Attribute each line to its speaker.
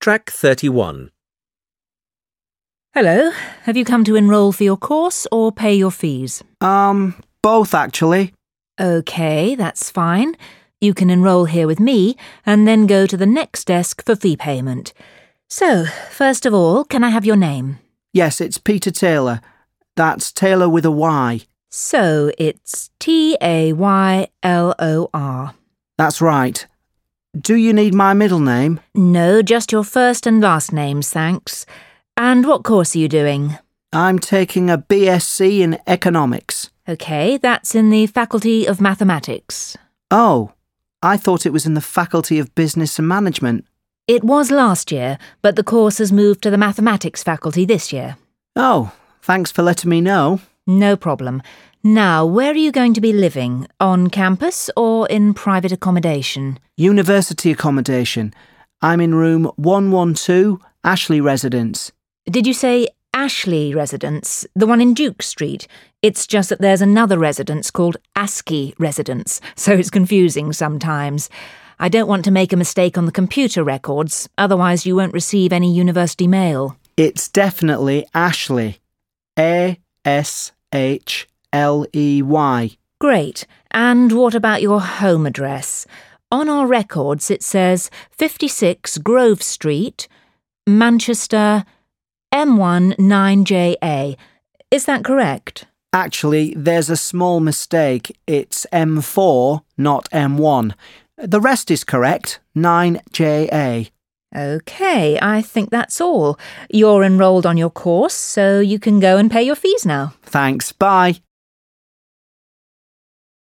Speaker 1: Track 31.
Speaker 2: Hello, have you come to enrol for your course or pay your fees?
Speaker 3: Um, both actually.
Speaker 2: OK, that's fine. You can enrol here with me and then go to the next desk for fee payment. So, first of all, can I have your name?
Speaker 3: Yes, it's Peter Taylor. That's Taylor with a Y.
Speaker 2: So, it's T A Y L O R.
Speaker 3: That's right. Do you need my middle name?
Speaker 2: No, just your first and last names, thanks. And what course are you doing?
Speaker 3: I'm taking a BSc in economics.
Speaker 2: OK, that's in the Faculty of Mathematics.
Speaker 3: Oh, I thought it was in the Faculty of Business and Management.
Speaker 2: It was last year, but the course has moved to the Mathematics faculty this year.
Speaker 3: Oh, thanks for letting me know.
Speaker 2: No problem. Now, where are you going to be living? On campus or in private accommodation?
Speaker 3: University accommodation. I'm in room 112, Ashley Residence.
Speaker 2: Did you say Ashley Residence, the one in Duke Street? It's just that there's another residence called ASCII Residence, so it's confusing sometimes. I don't want to make a mistake on the computer records, otherwise, you won't receive any university mail.
Speaker 3: It's definitely Ashley. A S H L E Y.
Speaker 2: Great. And what about your home address? On our records, it says 56 Grove Street, Manchester, M1 9JA. Is that correct?
Speaker 3: Actually, there's a small mistake. It's M4, not M1. The rest is correct. 9JA.
Speaker 2: OK, I think that's all. You're enrolled on your course, so you can go and pay your fees now.
Speaker 3: Thanks. Bye.